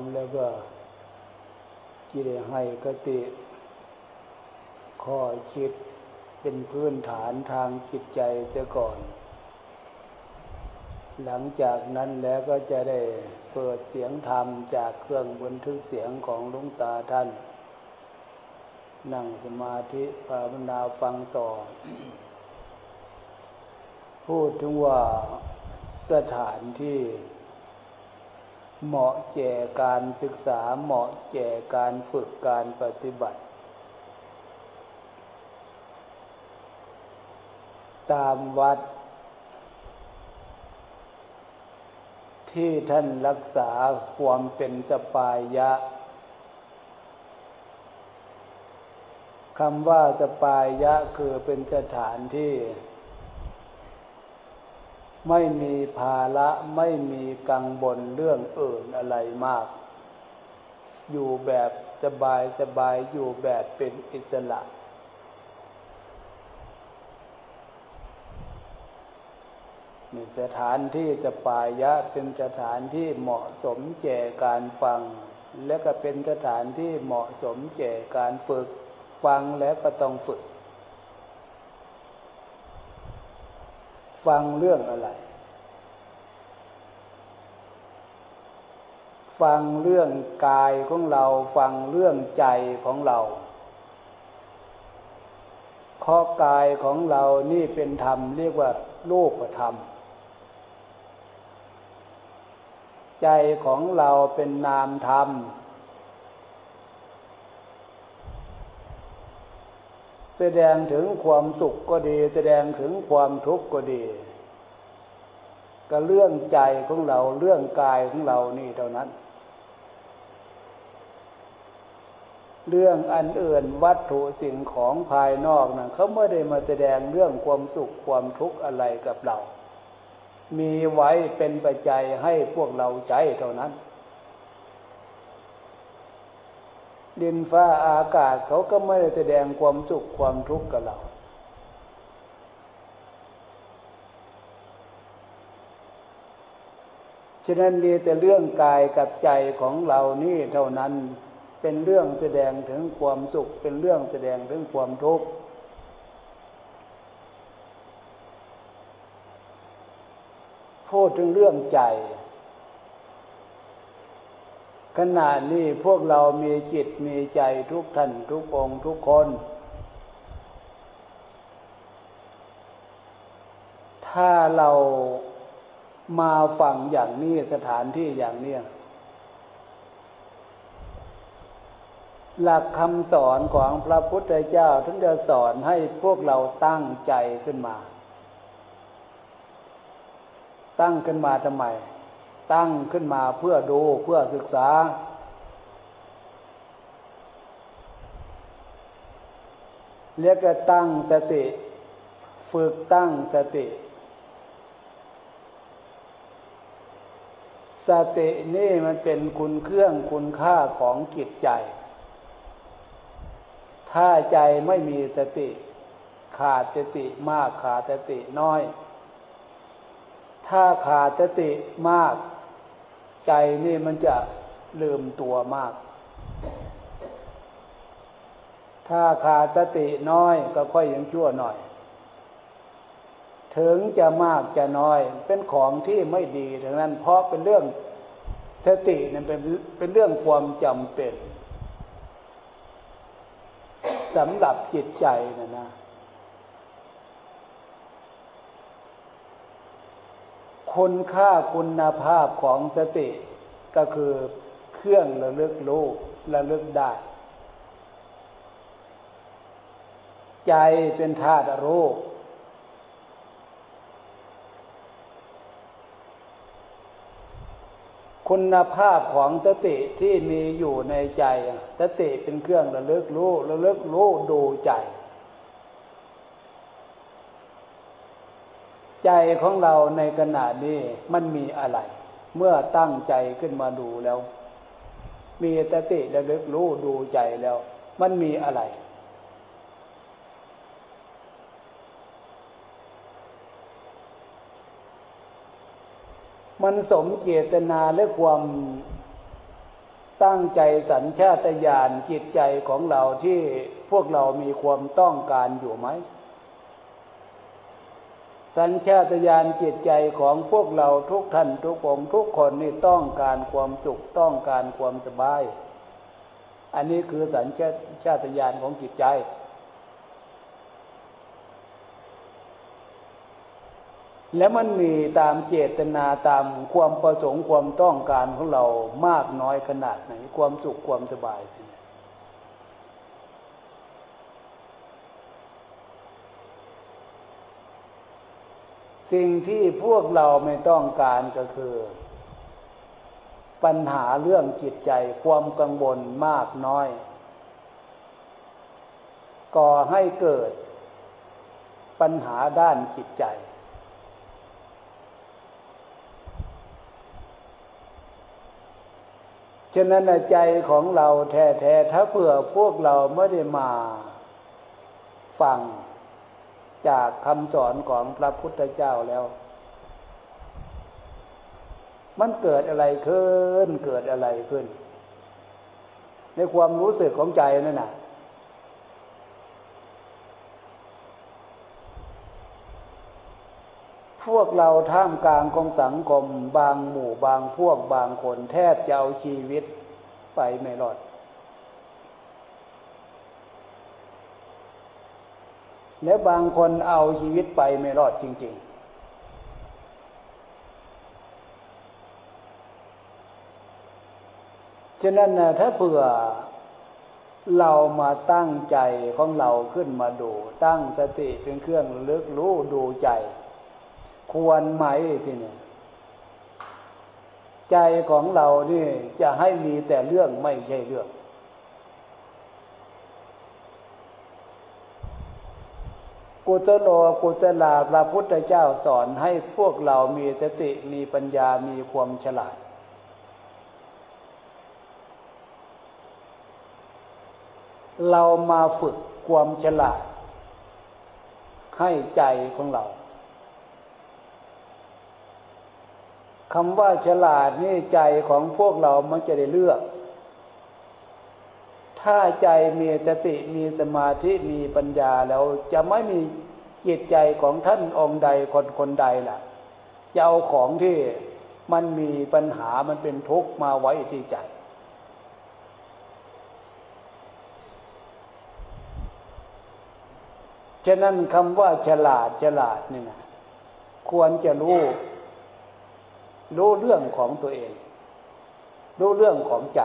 มแล้วก็ที่ได้ให้กติข้อคิดเป็นพื้นฐานทางจิตใจเสียก่อน หลังจากนั้นแล้วก็จะได้เปิดเสียงธรรมจากเครื่องบันทึกเสียงของลุงตาท่าน นั่งสมาธิภาวนาฟังต่อ พูดถึงว่าสถานที่ เหมาะแก่การศึกษาเหมาะแก่การฝึกการปฏิบัติ ตามวัด ที่ท่านรักษาความเป็นสปายะคำว่าสปายะคือเป็นสถานที่ ไม่มีภาระไม่มีกังวลเรื่องอื่นอะไรมาก อยู่แบบสบายสบายอยู่แบบเป็นอิสระนี่สถานที่สปายะเป็นสถานที่เหมาะสมแก่การฟัง และก็เป็นสถานที่เหมาะสมแก่การฝึกฟังแล้วก็ต้องฝึก ฟังเรื่องอะไร ฟังเรื่องกายของเรา ฟังเรื่องใจของเราข้อกายของเรานี่เป็นธรรมเรียกว่าโลกธรรม ใจของเราเป็นนามธรรม แสดงถึงความสุขก็ดี แสดงถึงความทุกข์ก็ดีก็เรื่องใจของเราเรื่องกายของเรานี่เท่านั้น เรื่องอันอื่นวัตถุสิ่งของภายนอกนะเขาไม่ได้มาแสดงเรื่องความสุขความทุกข์อะไรกับเรา มีไว้เป็นปัจจัยให้พวกเราใจเท่านั้น ดินฟ้าอากาศเขาก็ไม่ได้แสดงความสุขความทุกข์กับเรา ฉะนั้นมีแต่เรื่องกายกับใจของเรานี่เท่านั้นเป็นเรื่องแสดงถึงความสุข เป็นเรื่องแสดงถึงความทุกข์พูดถึงเรื่องใจ ขณะนี้พวกเรามีจิตมีใจทุกท่านทุกองทุกคน ถ้าเรามาฟังอย่างนี้สถานที่อย่างนี้หลักคำสอนของพระพุทธเจ้าท่านจะสอนให้พวกเราตั้งใจขึ้นมา ตั้งขึ้นมาทำไม ตั้งขึ้นมาเพื่อดูเพื่อศึกษา เรียกตั้งสติ ฝึกตั้งสติ สตินี่มันเป็นคุณเครื่องคุณค่าของจิตใจ ถ้าใจไม่มีสติ ขาดสติมากขาดสติน้อยถ้าขาดสติมาก ใจนี่มันจะลืมตัวมาก ถ้าขาดสติน้อยก็ค่อยยังชั่วหน่อย ถึงจะมากจะน้อย เป็นของที่ไม่ดีทั้งนั้น เพราะเป็นเรื่องสติเนั่นเป็นเป็นเรื่องความจำเป็นสำหรับจิตใจนะนะ คุณค่าคุณภาพของสติก็คือเครื่องระลึกรู้ระลึกได้ ใจเป็นธาตุรู้คุณภาพของสติที่มีอยู่ในใจสติเป็นเครื่องระลึกรู้ระลึกรู้ดูใจ ใจของเราในขณะนี้มันมีอะไร เมื่อตั้งใจขึ้นมาดูแล้ว มีตติระลึกรู้ดูใจแล้ว มันมีอะไร มันสมเจตนาและความตั้งใจสัญชาตญาณจิตใจของเราที่พวกเรามีความต้องการอยู่ไหม สัญชาตญาณจิตใจของพวกเราทุกท่านทุกองทุกคนนี่ต้องการความสุขต้องการความสบาย อันนี้คือสัญชาตญาณของจิตใจ แล้วมันมีตามเจตนาตามความประสงค์ความต้องการของเรามากน้อยขนาดไหนความสุขความสบายสิ สิ่งที่พวกเราไม่ต้องการก็คือ ปัญหาเรื่องจิตใจความกังวลมากน้อย ก่อให้เกิดปัญหาด้านจิตใจ ฉะนั้นใจของเราแท้ๆถ้าเผื่อพวกเราไม่ได้มา ฟัง จากคำสอนของพระพุทธเจ้าแล้ว มันเกิดอะไรขึ้น เกิดอะไรขึ้น ในความรู้สึกของใจนั่นน่ะ พวกเราท่ามกลางของสังคม บางหมู่บางพวกบางคนแทบจะเอาชีวิตไปไม่รอด และบางคนเอาชีวิตไปไม่รอดจริง ๆฉะนั้นนะถ้าเผื่อเรามาตั้งใจของเราขึ้นมาดู ตั้งสติเป็นเครื่องลึกรู้ดูใจ ควรไหมทีนี้ใจของเรานี่จะให้มีแต่เรื่องไม่ใช่เรื่อง กุตโลกุตลาพระพุทธเจ้าสอนให้พวกเรามีสติมีปัญญามีความฉลาด เรามาฝึกความฉลาด ให้ใจของเราคำว่าฉลาดนี่ใจของพวกเรามันจะได้เลือก ถ้าใจมีสติมีสมาธิมีปัญญาแล้วจะไม่มีจิตใจของท่านองค์ใดคนคนใดล่ะจะเอาของที่มันมีปัญหามันเป็นทุกข์มาไว้ที่ใจฉะนั้นคำว่าฉลาดฉลาดนี่นะควรจะรู้ รู้เรื่องของตัวเอง รู้เรื่องของใจ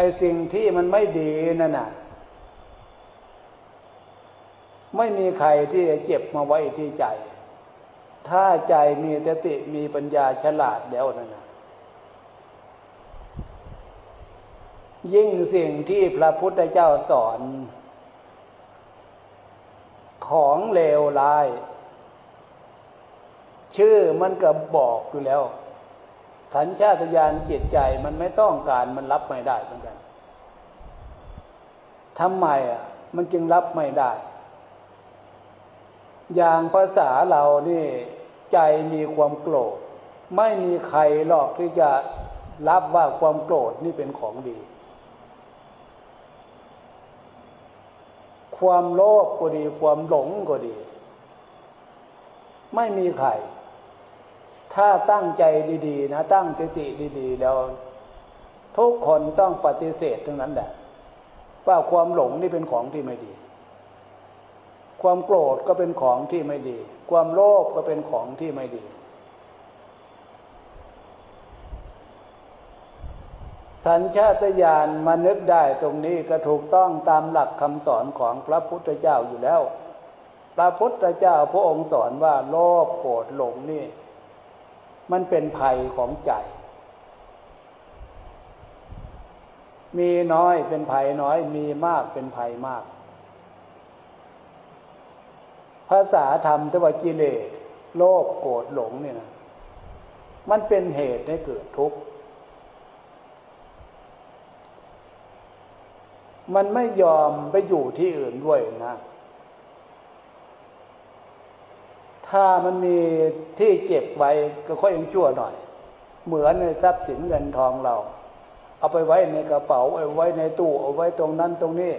อ้สิ่งที่มันไม่ดีนั่นน่ะ ไม่มีใครที่จะเจ็บมาไว้ที่ใจ ถ้าใจมีสติมีปัญญาฉลาดแล้วนั่นน่ะยิ่งสิ่งที่พระพุทธเจ้าสอน ของเลวร้าย ชื่อมันก็บอกอยู่แล้ว สัญชาตญาณจิตใจมันไม่ต้องการมันรับไม่ได้เหมือนกันทำไมอะ มันจึงรับไม่ได้ อย่างภาษาเรานี่ ใจมีความโกรธ ไม่มีใครหรอกที่จะรับว่าความโกรธนี่เป็นของดี ความโลภก็ดี ความหลงก็ดี ไม่มีใคร ถ้าตั้งใจดีๆ นะ ตั้งสติดีๆ แล้ว ทุกคนต้องปฏิเสธทั้งนั้นแหละว่าความหลงนี่เป็นของที่ไม่ดี ความโกรธก็เป็นของที่ไม่ดี ความโลภก็เป็นของที่ไม่ดีสัญชาตญาณมานึกได้ตรงนี้ก็ถูกต้องตามหลักคำสอนของพระพุทธเจ้าอยู่แล้ว พระพุทธเจ้าพระองค์สอนว่าโลภโกรธหลงนี่ มันเป็นภัยของใจ มีน้อยเป็นภัยน้อย มีมากเป็นภัยมาก ภาษาธรรมทวกิเลสโลภโกรธหลงเนี่ยนะมันเป็นเหตุให้เกิดทุกข์ มันไม่ยอมไปอยู่ที่อื่นด้วยนะ ถ้ามันมีที่เก็บไว้ก็ค่อยยังชั่วหน่อย เหมือนในทรัพย์สินเงินทองเรา เอาไปไว้ในกระเป๋าเอาไว้ในตู้เอาไว้ตรงนั้นตรงนี้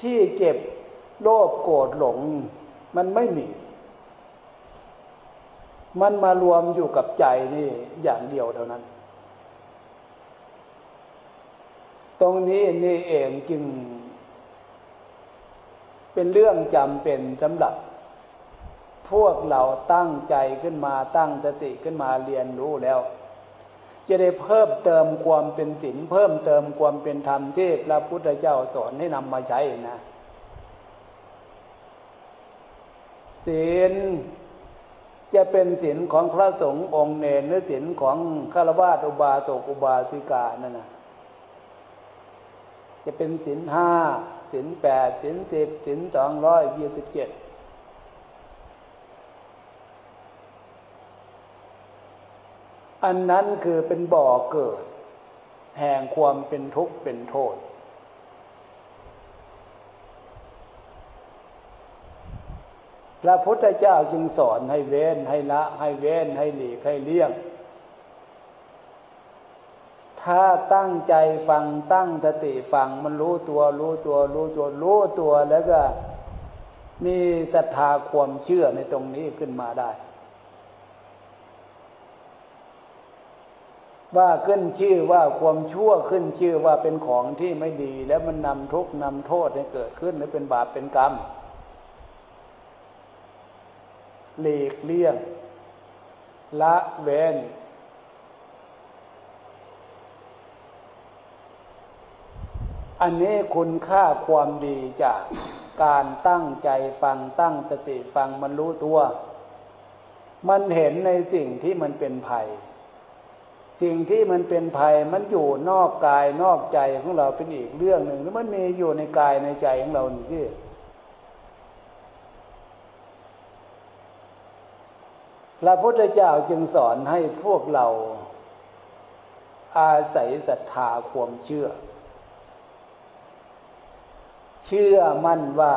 ที่เจ็บโลภโกรธหลง มันไม่มี มันมารวมอยู่กับใจนี่อย่างเดียวเท่านั้น ตรงนี้นี่เองจึง เป็นเรื่องจำเป็นสำหรับ พวกเราตั้งใจขึ้นมาตั้งสติขึ้นมาเรียนรู้แล้ว จะได้เพิ่มเติมความเป็นศีลเพิ่มเติมความเป็นธรรมที่พระพุทธเจ้าสอนให้นำมาใช้นะศีลจะเป็นศีลของพระสงฆ์องค์เนรหรือศีลของฆราวาสอุบาสกอุบาสิกานั่นนะจะเป็นศีลห้า ศีลแปดศีลสิบศีลสองร้อยยี่สิบเจ็ดอันนั้นคือเป็นบ่อเกิด แห่งความเป็นทุกข์เป็นโทษ พระพุทธเจ้าจึงสอนให้เว้นให้ละ ให้เว้นให้หลีกให้เลี่ยง ถ้าตั้งใจฟังตั้งสติฟัง มันรู้ตัว รู้ตัว รู้ตัว รู้ตัวแล้วก็มีศรัทธาความเชื่อในตรงนี้ขึ้นมาได้ ว่าขึ้นชื่อว่าความชั่วขึ้นชื่อว่าเป็นของที่ไม่ดี แล้วมันนำทุกข์นำโทษให้เกิดขึ้นหรือเป็นบาปเป็นกรรมหลีกเลี่ยง ละเว้น อันนี้คุณค่าความดีจากการตั้งใจฟังตั้งสติฟังมันรู้ตัว มันเห็นในสิ่งที่มันเป็นภัย สิ่งที่มันเป็นภัยมันอยู่นอกกายนอกใจของเราเป็นอีกเรื่องหนึ่งแล้วมันมีอยู่ในกายในใจของเรานี่พระพุทธเจ้าจึงสอนให้พวกเรา อาศัยศรัทธาความเชื่อ เชื่อมั่นว่า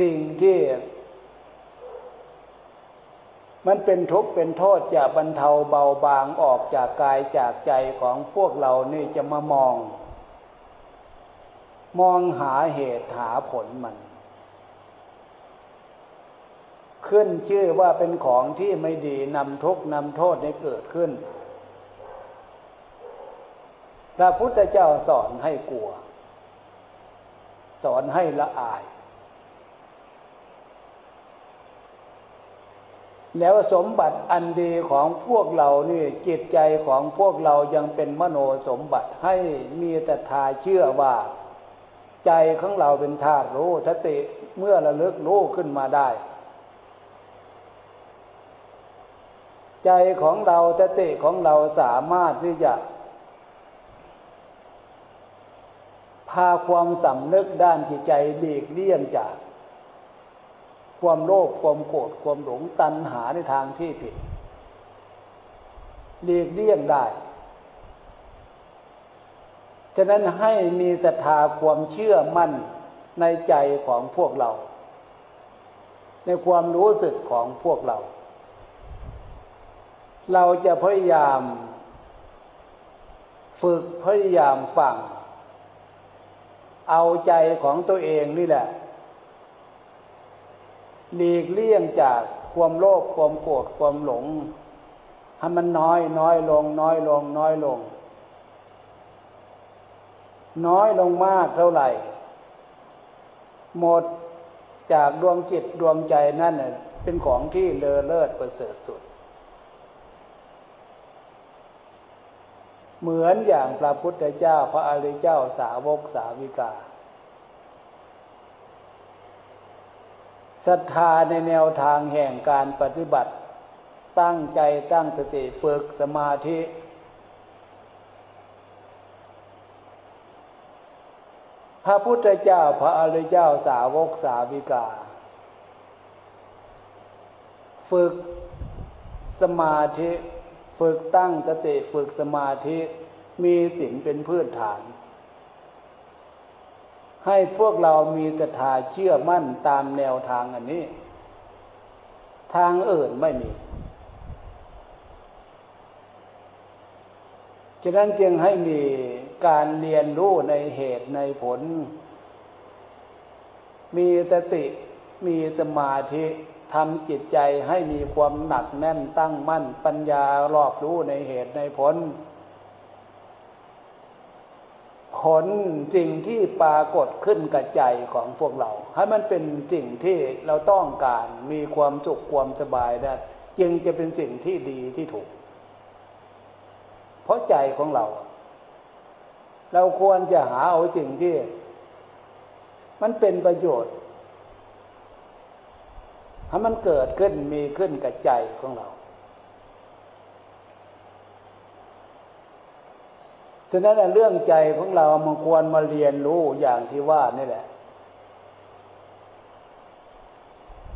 สิ่งที่ มันเป็นทุกข์เป็นโทษจะบรรเทาเบาบางออกจากกายจากใจของพวกเรานี่จะมามอง มองหาเหตุหาผลมัน ขึ้นชื่อว่าเป็นของที่ไม่ดีนำทุกข์นำโทษให้เกิดขึ้น ระพุทธเจ้าสอนให้กลัว สอนให้ละอาย แล้วสมบัติอันดีของพวกเรานี่จิตใจของพวกเรายังเป็นมโนสมบัติให้มีแต่ทาเชื่อว่า ใจของเราเป็นธาตุรู้ทติเมื่อระลึกรู้ขึ้นมาได้ใจของเราตติของเราสามารถที่จะ พาความสำนึกด้านจิตใจหลีกเลี่ยงจาก ความโลภความโกรธความหลงตัณหาในทางที่ผิดหลีกเลี่ยงได้ ฉะนั้นให้มีศรัทธาความเชื่อมั่นในใจของพวกเรา ในความรู้สึกของพวกเรา เราจะพยายาม ฝึกพยายามฟัง เอาใจของตัวเองนี่แหละ หลีกเลี่ยงจากความโลภความโกรธความหลงให้มันน้อยน้อยลง น้อยลง น้อยลง น้อยลงมากเท่าไหร่ หมดจากดวงจิตดวงใจนั่นเป็นของที่เลอเลิศประเสริฐสุด เหมือนอย่างพระพุทธเจ้าพระอริยเจ้าสาวกสาวิกาศรัทธาในแนวทางแห่งการปฏิบัติ ตั้งใจตั้งสติฝึกสมาธิ พระพุทธเจ้าพระอริยเจ้าสาวกสาวิกา ฝึกสมาธิ ฝึกตั้งสติฝึกสมาธิมีสิ่งเป็นพื้นฐาน ให้พวกเรามีศรัทธาเชื่อมั่นตามแนวทางอันนี้ ทางอื่นไม่มีฉะนั้นจึงให้มีการเรียนรู้ในเหตุในผล มีสติ มีสมาธิ ทำจิตใจให้มีความหนักแน่นตั้งมั่น ปัญญารอบรู้ในเหตุในผล ผลสิ่งที่ปรากฏขึ้นกับใจของพวกเรา ให้มันเป็นสิ่งที่เราต้องการมีความสุขความสบายได้จึงจะเป็นสิ่งที่ดีที่ถูก เพราะใจของเรา เราควรจะหาเอาสิ่งที่ มันเป็นประโยชน์ ให้มันเกิดขึ้นมีขึ้นกับใจของเราฉะนั้นเรื่องใจของเรามันควรมาเรียนรู้อย่างที่ว่านี่แหละ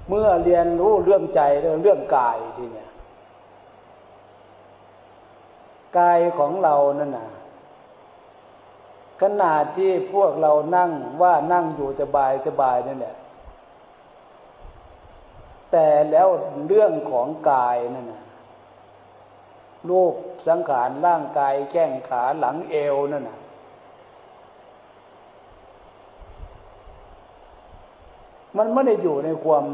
เมื่อเรียนรู้เรื่องใจเรื่องเรื่องกายทีเนี้ยกายของเรานั่นน่ะขนาดที่พวกเรานั่งว่านั่งอยู่สบายสบายนั่นแหละ แต่แล้วเรื่องของกายนั่นนะรูปสังขารร่างกายแข้งขาหลังเอวนั่นนะมันไม่ได้อยู่ในความ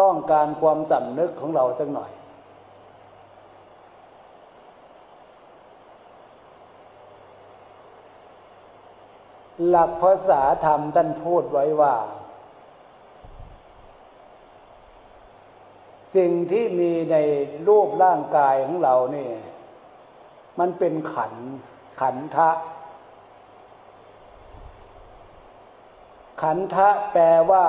ต้องการความสำนึกของเราสักหน่อย หลักภาษาธรรมท่านพูดไว้ว่า สิ่งที่มีในรูปร่างกายของเราเนี่ยมันเป็นขันขันทะ ขันทะแปลว่า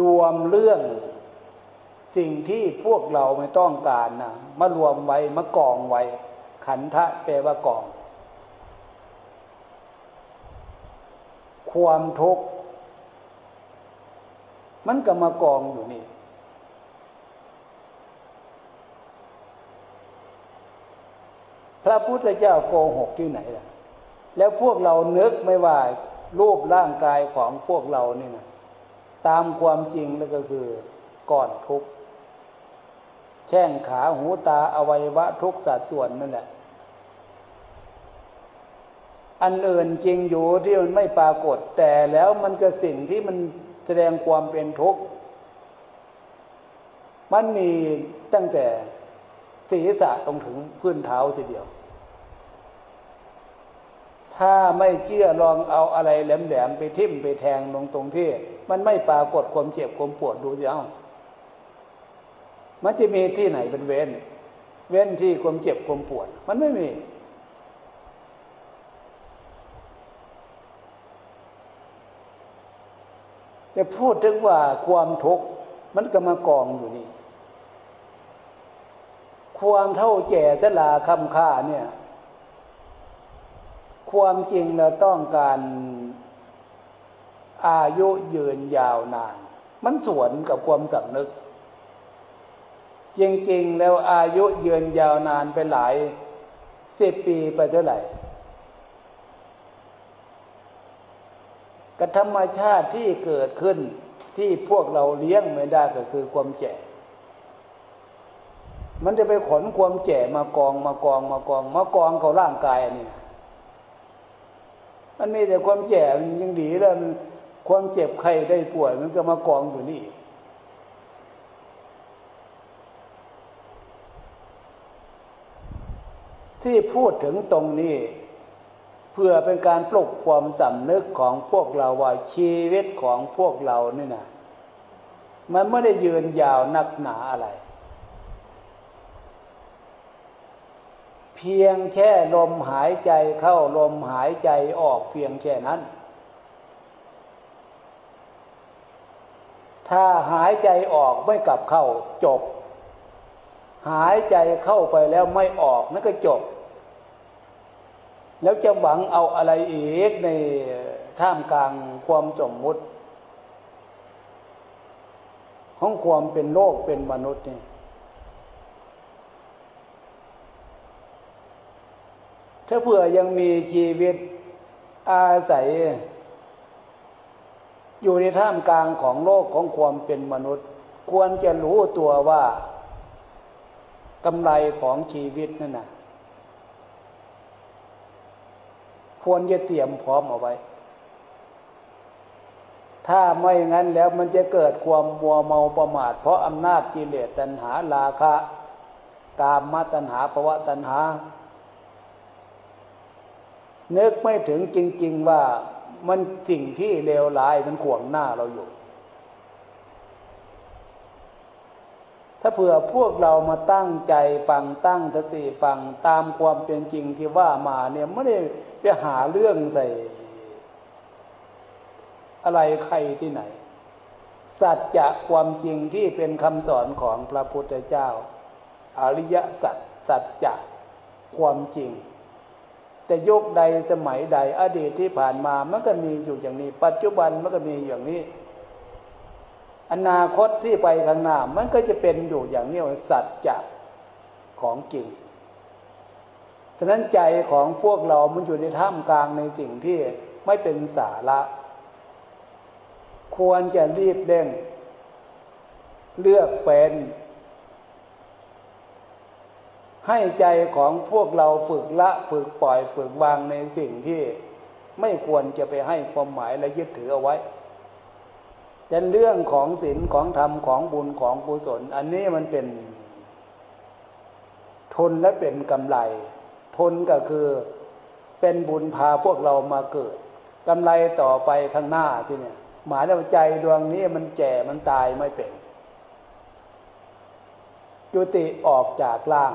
รวมเรื่อง สิ่งที่พวกเราไม่ต้องการนะมารวมไว้มากองไว้ ขันทะแปลว่ากอง ความทุกข์ มันก็มากองอยู่นี่ พระพุทธเจ้าโกหกที่ไหนล่ะ แล้วพวกเรานึกไม่ว่ารูปร่างกายของพวกเรานี่นะตามความจริงแล้วก็คือก่อนทุกแช่งขาหูตาอวัยวะทุกสัดส่วนนั่นแหละ อันอื่นจริงอยู่ที่มันไม่ปรากฏแต่แล้วมันก็สิ่งที่มัน แสดงความเป็นทุกข์มันมีตั้งแต่ศีรษะตรงถึงพื้นเท้าทีเดียว ถ้าไม่เชื่อลองเอาอะไรแหลมๆไปทิ่มไปแทงลงตรงที่ มันไม่ปรากฏความเจ็บความปวดดูสิเอ้ามันจะมีที่ไหนเป็นเว้น เว้นที่ความเจ็บความปวด มันไม่มี จะพูดถึงว่าความทุกข์มันก็มากองอยู่นี่ ความเท่าแก่ทลาคำค่าเนี่ย ความจริงเราต้องการอายุยืนยาวนาน มันสวนกับความสำนึก จริง ๆ แล้วอายุยืนยาวนานไปหลายสิบปีไปเท่าไหร่ กับธรรมชาติที่เกิดขึ้นที่พวกเราเลี้ยงไม่ได้ก็คือความแก่มันจะไปขนความแก่มากองมากองมากองมากองเขาร่างกายอันนี้มันมีแต่ความแก่มันยังดีแล้วความเจ็บไข้ได้ป่วย มันก็มากองอยู่นี่ ที่พูดถึงตรงนี้ เพื่อเป็นการปลุกความสำนึกของพวกเราว่าชีวิตของพวกเรานี่นะมันไม่ได้ยืนยาวนักหนาอะไร เพียงแค่ลมหายใจเข้าลมหายใจออกเพียงแค่นั้น ถ้าหายใจออกไม่กลับเข้าจบ หายใจเข้าไปแล้วไม่ออกนั่นก็จบ แล้วจะหวังเอาอะไรอีกในท่ามกลางความสมมุติ ของความเป็นโลกเป็นมนุษย์นี่ถ้าเผื่อยังมีชีวิตอาศัย อยู่ในท่ามกลางของโลกของความเป็นมนุษย์ ควรจะรู้ตัวว่ากำไรของชีวิตนั่นนะ ควรจะเตรียมพร้อมเอาไว้ ถ้าไม่งั้นแล้วมันจะเกิดความมัวเมาประมาท เพราะอำนาจกิเลสตัณหาราคะกามมาตัณหาภวะตัณหานึกไม่ถึงจริง ๆว่ามันสิ่งที่เลวร้ายมันขวางหน้าเราอยู่ ถ้าเผื่อพวกเรามาตั้งใจฟังตั้งสติฟังตามความเป็นจริงที่ว่ามาเนี่ยไม่ได้ไปหาเรื่องใส่ อะไรใครที่ไหน สัจจะความจริงที่เป็นคำสอนของพระพุทธเจ้า อริยสัจสัจจะความจริง แต่ยุคใดสมัยใดอดีตที่ผ่านมามันก็มีอยู่อย่างนี้ ปัจจุบันมันก็มีอย่างนี้ อนาคตที่ไปข้างหน้า มันก็จะเป็นอยู่อย่างนี้สัจจะของจริงฉะนั้นใจของพวกเรา มันอยู่ในท่ามกลางในสิ่งที่ไม่เป็นสาระ ควรจะรีบเร่ง เลือกแฟนให้ใจของพวกเราฝึกละ ฝึกปล่อย ฝึกวางในสิ่งที่ ไม่ควรจะไปให้ความหมายและยึดถือเอาไว้ แต่เรื่องของศีลของธรรมของบุญของกุศล อันนี้มันเป็นทุนและเป็นกำไรทุนก็คือเป็นบุญพาพวกเรามาเกิดกำไรต่อไปข้างหน้าที่เนี่ยหมายถึงใจดวงนี้มันแก่มันตายไม่เป็นยุติออกจากล่าง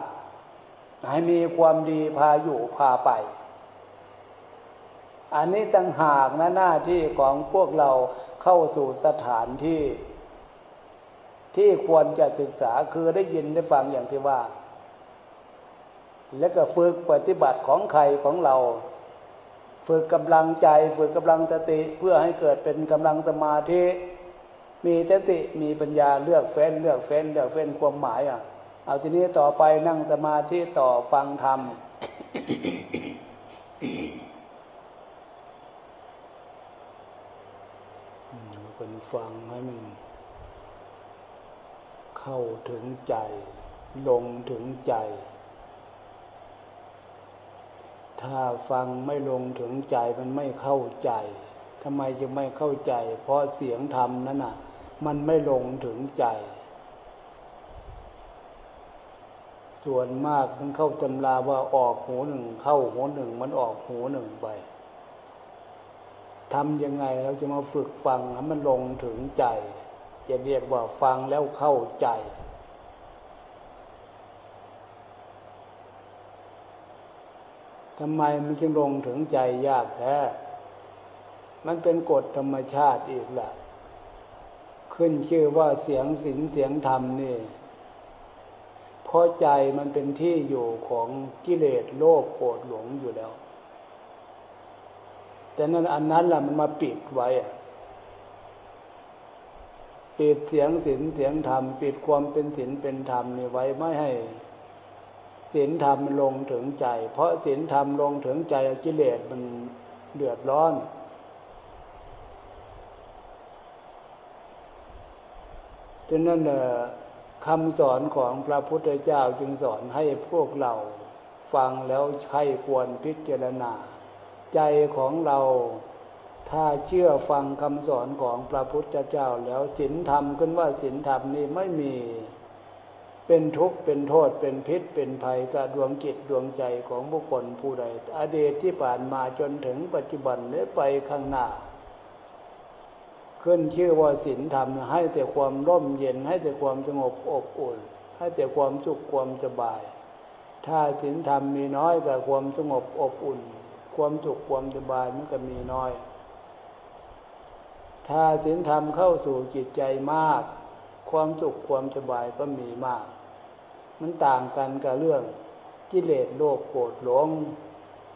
ให้มีความดีพาอยู่พาไป อันนี้ตั้งหากนะหน้าที่ของพวกเรา เข้าสู่สถานที่ ที่ควรจะศึกษาคือได้ยินได้ฟังอย่างที่ว่า แล้วก็ฝึกปฏิบัติของใครของเรา ฝึกกำลังใจ ฝึกกำลังสติเพื่อให้เกิดเป็นกำลังสมาธิมีสติมีปัญญาเลือกเฟ้นเลือกเฟ้นเลือกเฟ้นความหมายอะเอาทีนี้ต่อไปนั่งสมาธิต่อฟังธรรม คนฟังให้มันเข้าถึงใจ ลงถึงใจ ถ้าฟังไม่ลงถึงใจมันไม่เข้าใจทำไมจึงไม่เข้าใจ เพราะเสียงธรรมนั้นน่ะ มันไม่ลงถึงใจ ส่วนมากมันเข้าตำราว่าออกหูหนึ่ง เข้าหูหนึ่ง มันออกหูหนึ่งไป ทำยังไงเราจะมาฝึกฟังให้มันลงถึงใจ จะเรียกว่าฟังแล้วเข้าใจ ทำไมมันจึงลงถึงใจยากแท้ มันเป็นกฎธรรมชาติอีกแหละขึ้นชื่อว่าเสียงศีลเสียงธรรมนี่เพราะใจมันเป็นที่อยู่ของกิเลสโลภโกรธหลงอยู่แล้ว แต่นั้นอันนั้นแหละมันมาปิดไว้ปิดเสียงศีลเสียงธรรมปิดความเป็นศีลเป็นธรรมนี่ไว้ไม่ให้ศีลธรรมลงถึงใจ เพราะศีลธรรมลงถึงใจกิเลสมันเดือดร้อนฉะนั้นคำสอนของพระพุทธเจ้าจึงสอนให้พวกเราฟังแล้วใครควรพิจารณา ใจของเรา ถ้าเชื่อฟังคำสอนของพระพุทธเจ้าแล้วศีลธรรมขึ้นว่าศีลธรรมนี่ไม่มี เป็นทุกข์เป็นโทษเป็นพิษเป็นภัยกับดวงจิตดวงใจของบุคคลผู้ใด อดีตที่ผ่านมาจนถึงปัจจุบันและไปข้างหน้าขึ้นชื่อว่าศีลธรรมให้แต่ความร่มเย็นให้แต่ความสงบอบอุ่น ให้แต่ความสุขความสบาย ถ้าศีลธรรมมีน้อยแต่ความสงบอบอุ่น ความสุขความสบายมันก็มีน้อย ถ้าศีลธรรมเข้าสู่จิตใจมาก ความสุขความสบายก็มีมาก มันต่างกันกับเรื่องกิเลสโลภโกรธหลง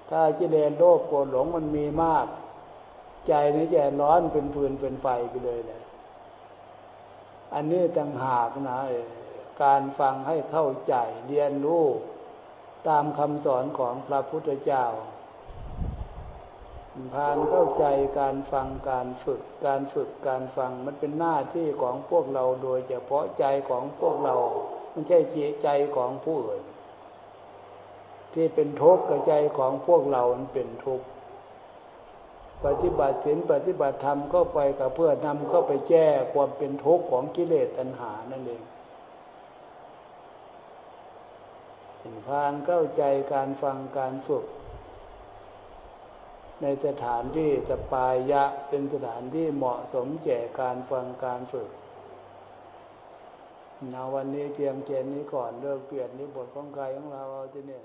ถ้ากิเลสโลภโกรธหลงมันมีมาก ใจนี่จะร้อนเป็นฟืนเป็นไฟไปเลยแหละอันนี้ต่างหากนะการฟังให้เข้าใจเรียนรู้ตามคำสอนของพระพุทธเจ้า พานเข้าใจการฟังการฝึกการฝึกการฟังมันเป็นหน้าที่ของพวกเราโดยเฉพาะใจของพวกเราไม่ใช่ใจของผู้อื่นที่เป็นทุกข์กับใจของพวกเรามันเป็นทุกข์ปฏิบัติศีลปฏิบัติธรรมเข้าไปกับเพื่อนำเข้าไปแก้ความเป็นทุกข์ของกิเลสตัณหานั่นเองพานเข้าใจการฟังการฝึก ในสถานที่สปายะเป็นสถานที่เหมาะสมแก่การฟังการฝึกนาวันนี้เพียงแค่นี้ก่อนเลิกเปลี่ยนนิบทของกายของเราเอาจะเนี่ย